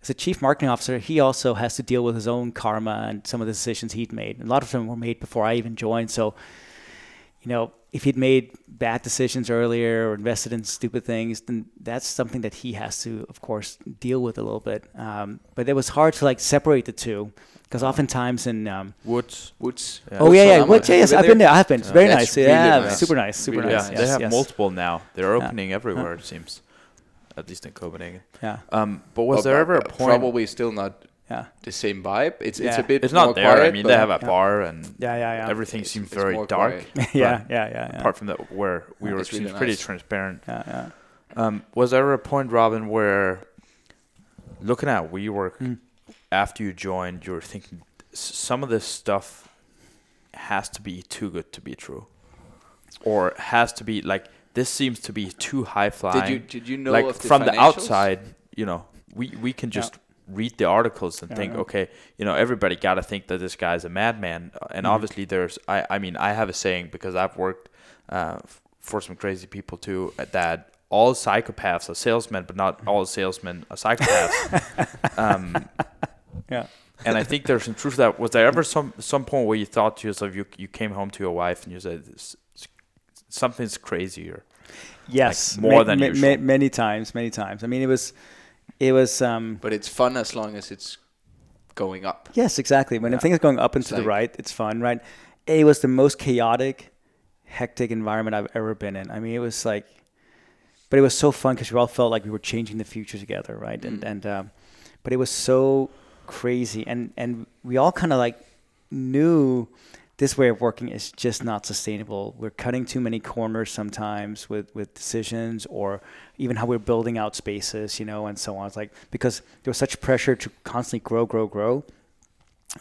as a chief marketing officer, he also has to deal with his own karma and some of the decisions he'd made. A lot of them were made before I even joined. So, you know, if he'd made bad decisions earlier or invested in stupid things, then that's something that he has to, of course, deal with a little bit. Um, but it was hard to like separate the two because oftentimes in um, Woods. Woods. Yeah. oh Woods yeah on yeah Amager. yes Have I've been there there? I've been it's very That's nice really yeah nice. super nice super Really Yeah, nice nice. they yes, have yes. multiple now. They're Yeah. opening everywhere, it seems. At least in Copenhagen. yeah Um, but was But- there but- ever a point? Probably still not yeah the same vibe. It's it's a bit. It's not more there. Quiet, I mean, they have a Yeah. bar and yeah yeah yeah everything It's- seemed it's very dark. (laughs) yeah yeah yeah yeah Apart from that, where we were It's really seems pretty nice. transparent. yeah yeah Um, was there a point, Robin, where looking at WeWork Mm. after you joined, you were thinking some of this stuff has to be too good to be true, or has to be like this seems to be too high flying. Did you did you know like of the from the outside, you know, we we can just read the articles and Yeah, think, yeah. okay, you know, everybody got to think that this guy's a madman, Uh, and Mhm. obviously there's, I I mean, I have a saying because I've worked uh, for some crazy people too uh, that all psychopaths are salesmen, but not all salesmen are psychopaths. (laughs) um, yeah and I think there's some truth to that. Was there ever some some point where you thought to yourself, you you came home to your wife and you said, "S- s- something's crazier. here. yes more ma- than ma- usual. ma- many times many times I mean it was it was um But it's fun as long as it's going up. Yes, exactly. When Yeah. things are going up and It's to the right, it's fun, right? It was the most chaotic, hectic environment I've ever been in. I mean, it was like, but it was so fun because we all felt like we were changing the future together, right? And Mm. and um, but it was so crazy, and and we all kind of like knew this way of working is just not sustainable. We're cutting too many corners sometimes with, with decisions or even how we're building out spaces, you know, and so on. It's like because there was such pressure to constantly grow, grow, grow.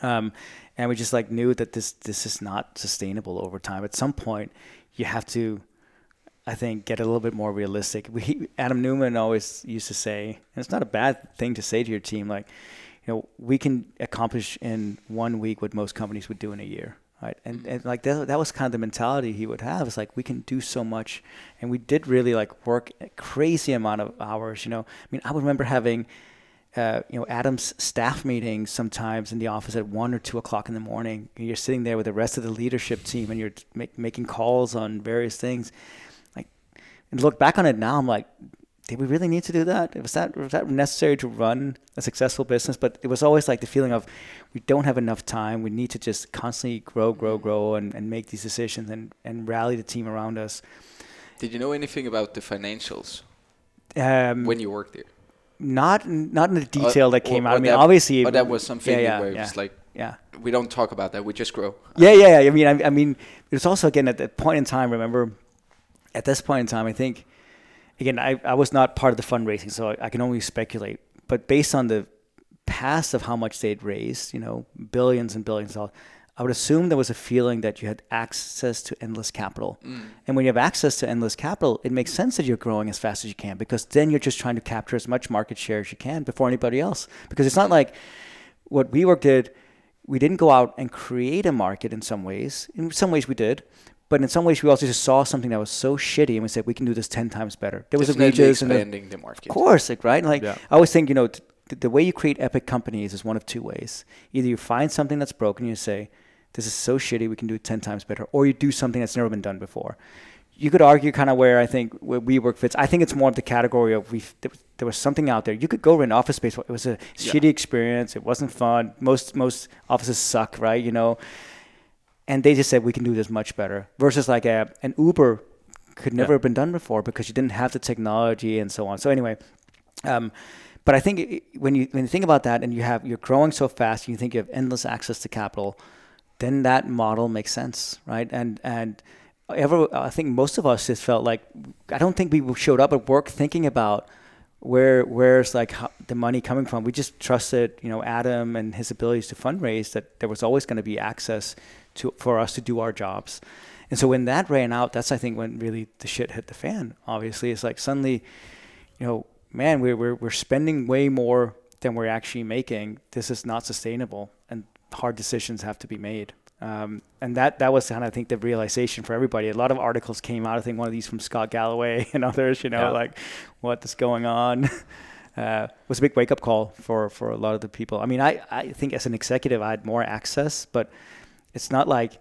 Um, and we just like knew that this this is not sustainable over time. At some point, you have to, I think, get a little bit more realistic. We Adam Neumann always used to say, and it's not a bad thing to say to your team, like, you know, we can accomplish in one week what most companies would do in a year. Right. And, and like that, that was kind of the mentality he would have. It's like we can do so much, and we did really like work a crazy amount of hours. You know, I mean, I would remember having, uh, you know, Adam's staff meetings sometimes in the office at one or two o'clock in the morning. And you're sitting there with the rest of the leadership team, and you're make, making calls on various things. Like, and look back on it now, I'm like, did we really need to do that? Was that was that necessary to run a successful business? But it was always like the feeling of we don't have enough time. We need to just constantly grow, grow, grow, and, and make these decisions and, and rally the team around us. Did you know anything about the financials Um, when you worked there? not not in the detail that came or out. I mean, that- obviously, But that was something yeah, yeah, where yeah. it's like yeah. we don't talk about that. We just grow. Yeah, yeah, yeah. I mean, I, I mean, it was also again at that point in time. Remember, at this point in time, I think, again, I, I was not part of the fundraising, so I, I can only speculate. But based on the past of how much they'd raised, you know, billions and billions of dollars, I would assume there was a feeling that you had access to endless capital. Mm. And when you have access to endless capital, it makes sense that you're growing as fast as you can because then you're just trying to capture as much market share as you can before anybody else. Because it's not like what WeWork did, we didn't go out and create a market in some ways. In some ways we did. But in some ways we also just saw something that was so shitty and we said we can do this 10 times better. There was a Definitely Regus and a, expanding the market. of course, like, right? Like Yeah. I always think, you know, t- th- the way you create epic companies is one of two ways. Either you find something that's broken, and you say, "This is so shitty, we can do it ten times better," or you do something that's never been done before. You could argue kind of where I think where WeWork fits. I think it's more of the category of we. There, was- there was something out there. You could go rent office space. It was a shitty experience. It wasn't fun. Most most offices suck, right? You know. And they just said we can do this much better. Versus like a an Uber could never Yeah. have been done before because you didn't have the technology and so on. So anyway, um, but I think when you when you think about that and you have you're growing so fast, you think you have endless access to capital, then that model makes sense, right? And and ever I think most of us just felt like I don't think we showed up at work thinking about where where's like how, the money coming from. We just trusted you know Adam and his abilities to fundraise that there was always going to be access to for us to do our jobs. And so when that ran out, that's I think when really the shit hit the fan. Obviously, it's like suddenly, you know, man, we're we're we're spending way more than we're actually making. This is not sustainable, and hard decisions have to be made. Um, and that that was kind of I think the realization for everybody. A lot of articles came out. I think one of these from Scott Galloway (laughs) and others. You know, Yeah. like what is going on. (laughs) Uh, was a big wake up call for for a lot of the people. I mean, I I think as an executive, I had more access, but it's not like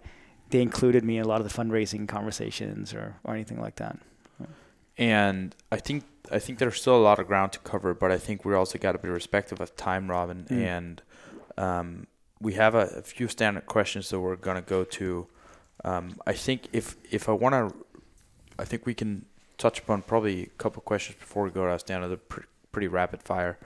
they included me in a lot of the fundraising conversations or, or anything like that. And I think I think there's still a lot of ground to cover, but I think we also got to be respectful of time, Robin. Mm. And um, we have a, a few standard questions that we're gonna go to. Um, I think if if I want to, I think we can touch upon probably a couple questions before we go to our standard. Pre- pretty rapid fire.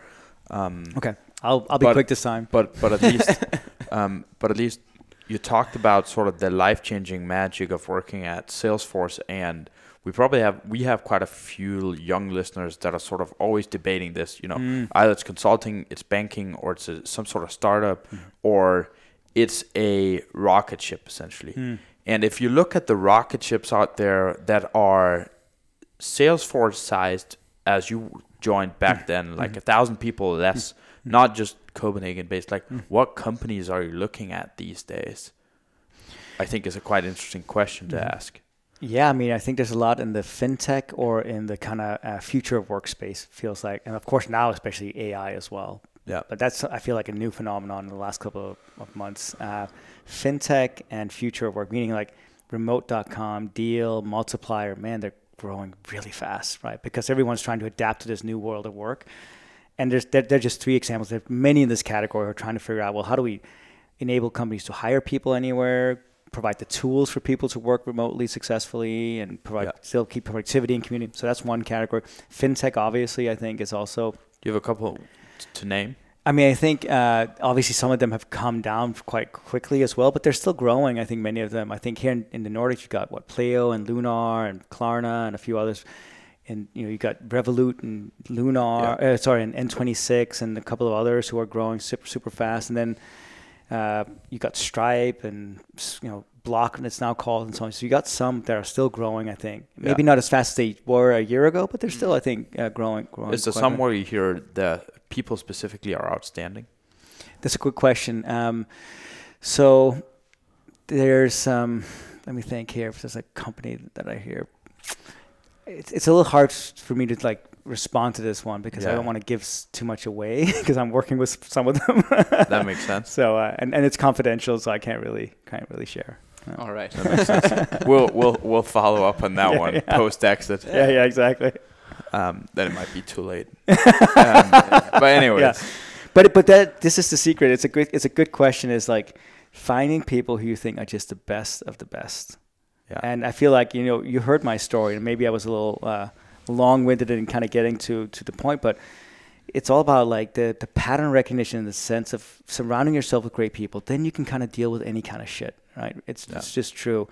Um, Okay, I'll I'll be But- quick this time. but but at least (laughs) um, but at least you talked about sort of the life changing magic of working at Salesforce, and we probably have we have quite a few young listeners that are sort of always debating this. You know, Mm. either it's consulting, it's banking, or it's a, some sort of startup, or it's a rocket ship essentially. Mm. And if you look at the rocket ships out there that are Salesforce sized, as you joined back then, like a thousand people less, not just Copenhagen based, like what companies are you looking at these days? I think is a quite interesting question to ask. Yeah, I mean, I think there's a lot in the fintech or in the kind of uh, future of workspace. Feels like, and of course now especially AI as well. Yeah. But that's I feel like a new phenomenon in the last couple of, of months. Uh, fintech and future of work, meaning like remote.com, Deel, multiplier, man, they're growing really fast, right? Because everyone's trying to adapt to this new world of work. And there's there, there are just three examples. There are many in this category who are trying to figure out, well, how do we enable companies to hire people anywhere, provide the tools for people to work remotely successfully, and provide Yeah. still keep productivity and community. So that's one category. FinTech, obviously, I think is also Do you have a couple to name? I mean, I think uh, obviously some of them have come down quite quickly as well, but they're still growing. I think many of them. I think here in, in the Nordics, you've got what Pleo and Lunar and Klarna and a few others, and you know you got Revolut and Lunar. Uh, sorry, and N26 and a couple of others who are growing super super fast. And then uh, you got Stripe and you know Block, and it's now called and so on. So you got some that are still growing. I think maybe Yeah. not as fast as they were a year ago, but they're still I think uh, growing. growing Is there quite a bit. somewhere you hear that people specifically are outstanding? That's a good question. Um, so there's um, let me think here if there's a company that I hear. It's it's a little hard for me to like respond to this one because I don't want to give too much away (laughs) because I'm working with some of them. That makes (laughs) sense. so uh, and and it's confidential, so I can't really can't really share. All right. (laughs) we'll we'll we'll follow up on that Yeah, one yeah. post exit. Yeah, yeah, exactly. Um, then it might be too late. um, but anyways, Yeah. But but that this is the secret. It's a good it's a good question. Is like finding people who you think are just the best of the best. Yeah. And I feel like you know you heard my story, and maybe I was a little uh, long-winded in kind of getting to to the point, but it's all about like the the pattern recognition in the sense of surrounding yourself with great people. Then you can kind of deal with any kind of shit, right? It's Yeah. it's just true.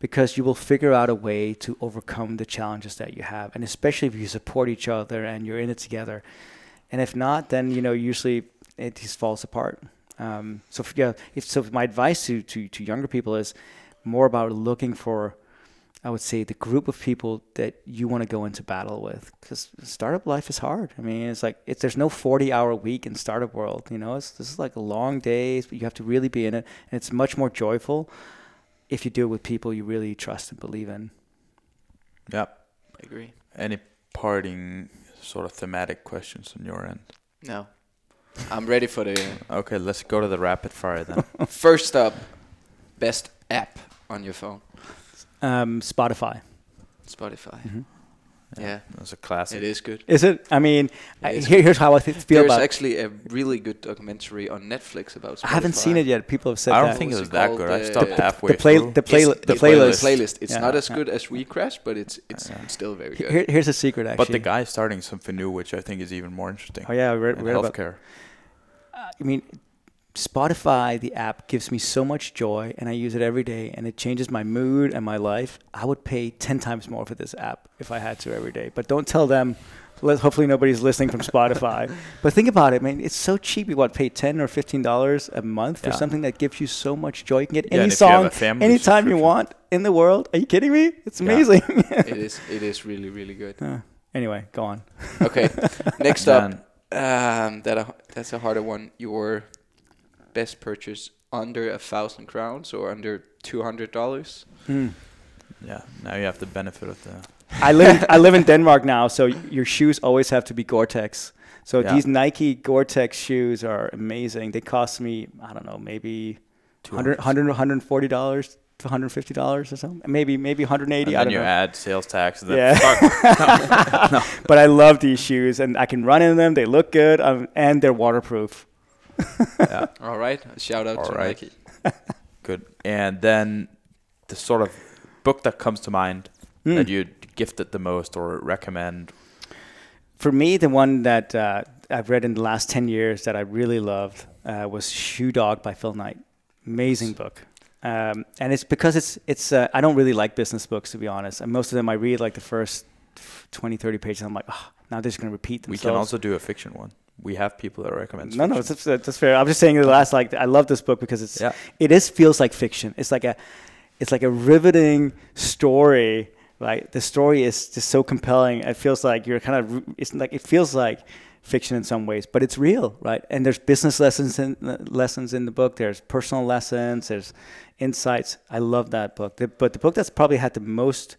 Because you will figure out a way to overcome the challenges that you have, and especially if you support each other and you're in it together. And if not, then you know usually it just falls apart. Um, so if, yeah, if so, my advice to, to to younger people is more about looking for, I would say, the group of people that you want to go into battle with. Because startup life is hard. I mean, it's like it's there's no 40 hour week in startup world. You know, it's this is like long days, but you have to really be in it, and it's much more joyful if you do it with people you really trust and believe in. yeah. I agree. Any parting sort of thematic questions on your end? No. I'm ready for the Okay, let's go to the rapid fire then. (laughs) first up. Best app on your phone. Um, Spotify. Spotify. Mhm. Yeah, That's a classic. it is good. Is it? I mean, I, here, here's how I th- feel There's about. it. actually a really good documentary on Netflix about. Spotify. I haven't seen it yet. People have said I don't that. think it was that called? good. I stopped the- halfway the play, through. the play, It's- the it's playlist. playlist. It's Yeah, not as yeah. good as We Crash, but it's it's still very good. Here, here's a secret, actually. But the guy's starting something new, which I think is even more interesting. Oh yeah, I read, in read about. healthcare. I mean, Spotify, the app, gives me so much joy, and I use it every day, and it changes my mood and my life. I would pay ten times more for this app if I had to every day. But don't tell them. Let, hopefully, nobody's listening from Spotify. (laughs) but think about it, man. It's so cheap. You what pay ten or fifteen dollars a month for Yeah. something that gives you so much joy. You can get Yeah, any and if you song a family anytime you want in the world. Are you kidding me? It's Yeah. amazing. (laughs) it is it is really really good. Uh, anyway, go on. Okay, (laughs) next up, um, that a, that's a harder one. Your best purchase under a thousand crowns or under two hundred dollars. Hmm. Yeah, now you have the benefit of the. I live in, I live in (laughs) Denmark now, so your shoes always have to be Gore-Tex. So Yeah. these Nike Gore-Tex shoes are amazing. They cost me I don't know maybe 100 100 140 dollars to 150 dollars or something. Maybe maybe 180. And I then don't you know. add sales tax. And then Yeah. fuck. (laughs) but I love these shoes, and I can run in them. They look good, um, and they're waterproof. Yeah, (laughs) All right, shout out All to right. Nike. (laughs) good. And then the sort of book that comes to mind Hmm. that you gifted the most or recommend. For me, the one that uh, I've read in the last 10 years that I really loved uh, was Shoe Dog by Phil Knight. Amazing book. Um, and it's because it's, it's uh, I don't really like business books, to be honest. And most of them I read like the first 20, 30 pages. I'm like, oh, now they're just going to repeat We can also do a fiction one. We have people that recommend. No, no, fiction. that's, that's, that's fair. I'm just saying the last like I love this book because it's Yeah. it is feels like fiction. It's like a it's like a riveting story. Right, the story is just so compelling. It feels like you're kind of it's like it feels like fiction in some ways, but it's real, right? And there's business lessons in lessons in the book. There's personal lessons. There's insights. I love that book. The, but the book that's probably had the most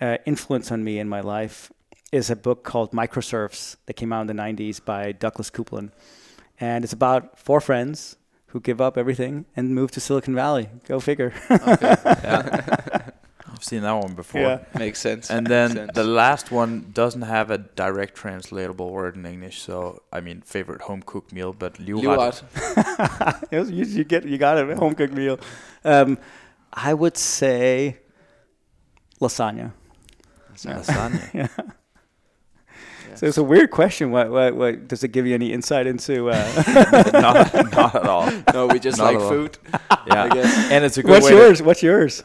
uh, influence on me in my life is a book called Microserfs that came out in the 90s by Douglas Coupland. And it's about four friends who give up everything and move to Silicon Valley. Go figure. (laughs) (laughs) I've seen that one before. Yeah. Makes sense. And then sense. the last one doesn't have a direct translatable word in English, so I mean favorite home cooked meal, but livret. Livret. (laughs) You, you get you got it. Home cooked meal. Um, I would say lasagna. Lasagna. Yeah. So it's a weird question. What, what, what does it give you any insight into? Uh, (laughs) not, not at all. (laughs) No, we just Not like at all. food. (laughs) Yeah, I guess. and it's a good what's way. yours? What's yours?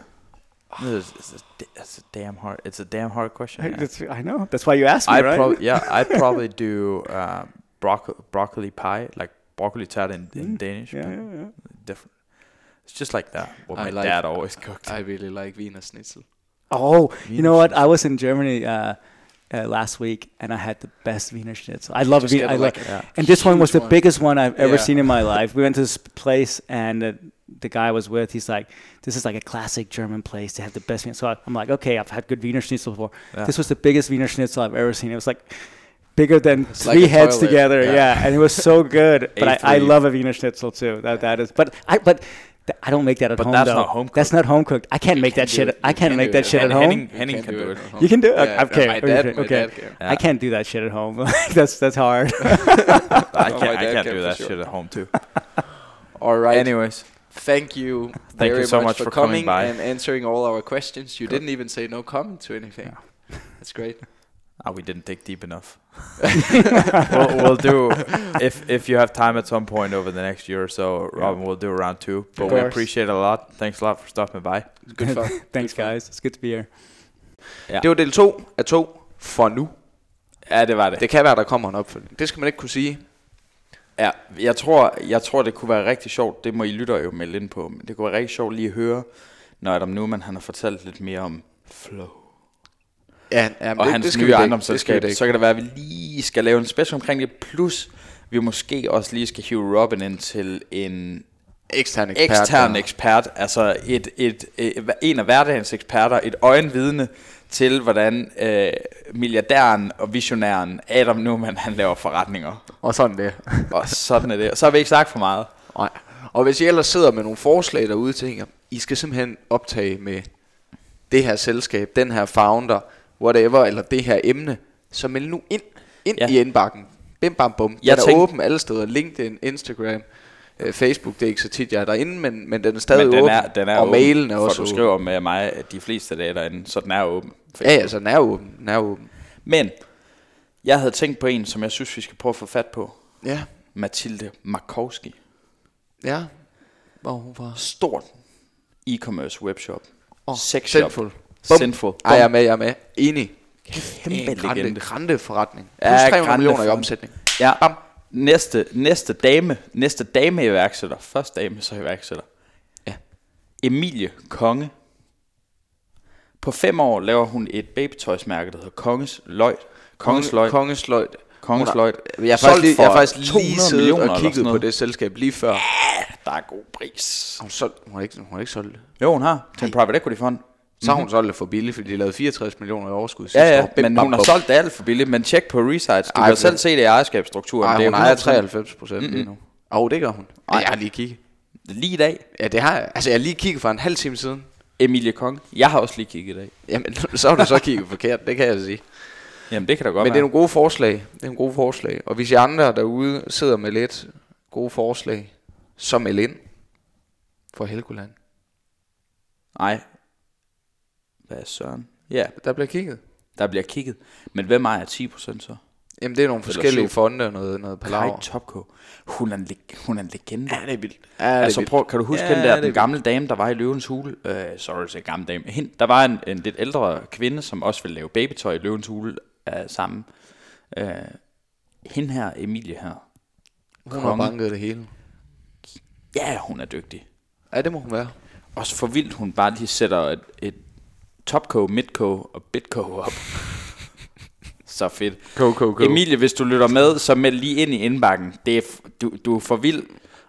To, it's, it's, a, it's a damn hard. It's a damn hard question. yeah. That's- I know. That's why you asked me, I right? probably yeah. I'd probably do um, broccoli broccoli pie, like broccoli tat in, in Mm, Danish. yeah, yeah, yeah. Different. It's just like that. What I my like- dad always cooked. I really like Wiener Schnitzel. Oh, you know what? Schnitzel. I was in Germany uh, uh, last week, and I had the best Wiener Schnitzel. I love Just Wiener. get I like love, yeah. and this one was the one. biggest one I've ever Yeah. seen in my (laughs) life. We went to this place, and uh, the guy I was with, he's like, "This is like a classic German place. They have the best." Wiener. So I- I'm like, "Okay, I've had good Wiener Schnitzel before. Yeah. This was the biggest Wiener Schnitzel I've ever seen. It was like." Bigger than It's three a heads toilet. together, Yeah. yeah. and it was so good. But (laughs) I, I A3. love a Wiener Schnitzel too. That that is, but I but th- I don't make that at But home. that's though. not home That's not home cooked. I can't make that shit. it. I can't can make that it. shit at And home. Henning- Henning can't can do it. at home. You can do it. Yeah, okay. My dad, my okay. dad can. Yeah. I can't do that shit at home. (laughs) That's that's hard. (laughs) (laughs) I can't. I can't can do that sure. shit at home too. All right. Anyways, Thank you Thank very you so much, much for, for coming coming by. and answering all our questions. You didn't even say no comment to anything. That's great. Ah, we didn't dig deep enough. (laughs) we'll, we'll do (laughs) if if you have time at some point over the next year or so, Robin. We'll do round two. But we appreciate it a lot. Thanks a lot for stopping by. Good fun. (laughs) Thanks, guys. It's good to be here. Det var del 2 af 2 for nu. Ja, det var det. Det kan være, der kommer en opfølgning. Det skal man ikke kunne sige. Ja, jeg tror, jeg tror, det kunne være rigtig sjovt. Det må I lytter jo melde ind på. Men det kunne være rigtig sjovt lige at høre, når Adam Newman han har fortalt lidt mere om flow. Ja, ja og hans skal nye ejendomsselskab. Det Så kan det være, at vi lige skal lave en special omkring det. Plus, vi måske også lige skal hive Robin ind til en Ekstern ekspert. ekstern ekspert. Altså et, et, et, en af hverdagens eksperter. Et øjenvidne til, hvordan øh, milliardæren og visionæren Adam Newman han laver forretninger. Og sådan det. (laughs) Og sådan er det. Og så har vi ikke sagt for meget. Nej. Og hvis I ellers sidder med nogle forslag derude, tænker I skal simpelthen optage med det her selskab, den her founder, whatever, eller det her emne, så meld nu ind, ind Ja. i indbakken. Bim bam bum. Jeg Den er åben alle steder. LinkedIn, Instagram, øh, Facebook, det er ikke så tit, jeg er derinde, men, men den er stadig Men den åben. er, den er og åben, mailen er for også du åben. skriver med mig at de fleste dage derinde, så den er åben. Ja, ja, så den er åben. Den er åben. Men jeg havde tænkt på en, som jeg synes, vi skal prøve at få fat på. Ja, Mathilde Markowski. ja. Hvor hun fra? Stort e-commerce webshop. Oh, Sexshop. Sinful. Bum. Sinful. Ej, jeg er med, jeg er med. Enig. Kæmpe En grande, grande forretning. Ja, Plus 300 grande millioner i omsætning. Ja, Bam. næste, næste dame, næste dame iværksætter, først dame, så iværksætter. Ja. Emilie Konge. På fem år laver hun et babytøjsmærke, der hedder Konges Løg. Konges Løg. Konges Hun har- Løg. Jeg har faktisk lige, jeg har faktisk lige 200 siddet og kigget på det selskab lige før. Der er god pris. Hun, solgt, hun, har ikke, hun har ikke solgt det. Jo, hun har. Til en private equity fond. Så har hun solgt det for billigt, fordi de lavede 64 millioner i overskud sidste. Ja, ja, år. Bim, men bam, hun har solgt det alt for billigt. Men tjek på Resites. Du Ej, kan selv se det i ejerskabsstrukturen. Ej, det er hun ejer 100%. 93 procent lige nu. Åh, oh, det gør hun. Ej, jeg har lige kigget. Lige i dag. Ja, det har jeg. Altså, jeg har lige kigget for en halv time siden. Emilie Kong. Jeg har også lige kigget i dag. Jamen, (laughs) så har du så kigget forkert, det kan jeg sige. Jamen, det kan da godt Men det er være. nogle gode forslag. Det er nogle gode forslag. Og hvis I andre derude sidder med lidt gode forslag, så meld ind for Helgoland. Nej. Hvad Søren? Ja, Der bliver kigget. der bliver kigget. Men hvem ejer 10% så? Jamen, det er nogle forskellige fonde og noget, noget palaver. Topko. Hun er en, leg- hun er en legende. Ja, det er vildt. Ja, det er altså prøv, kan du huske Ja, den der er den vildt. gamle dame, der var i Løvens Hule? Øh, sorry, så gammel dame. Hende, der var en, en lidt ældre kvinde, som også ville lave babytøj i Løvens Hule øh, sammen. Øh, hende her, Emilie her. Hun har konge. banket det hele. Ja, hun er dygtig. Ja, det må hun være. Også for vildt, hun bare lige sætter et, et topco, midco og bitco op. (laughs) så fedt. Go, go, go. Emilie, hvis du lytter med, så meld lige ind i indbakken. Det er, du, du er for vild,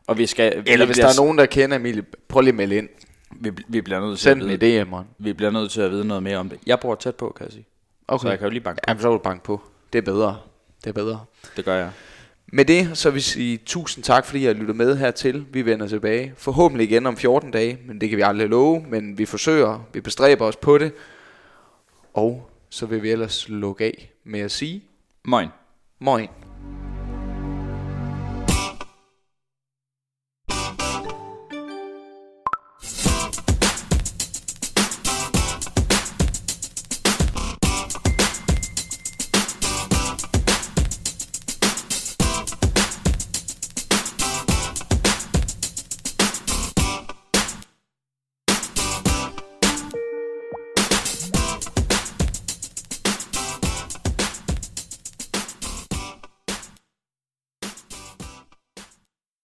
og vi skal... Eller vi hvis bliver, der er nogen, der kender Emilie, prøv lige at melde ind. Vi, vi bliver nødt til Send at vide, i DM'eren. vi bliver nødt til at vide noget mere om det. Jeg bor tæt på, kan jeg sige. Okay. Så jeg kan jo lige banke på. Jamen, så vil du banke på. Det er bedre. Det er bedre. Det gør jeg. Med det, så vil vi sige tusind tak, fordi I har lyttet med hertil. Vi vender tilbage. Forhåbentlig igen om 14 dage, men det kan vi aldrig love. Men vi forsøger, vi bestræber os på det. Og så vil vi ellers lukke af med at sige, Moin. moin.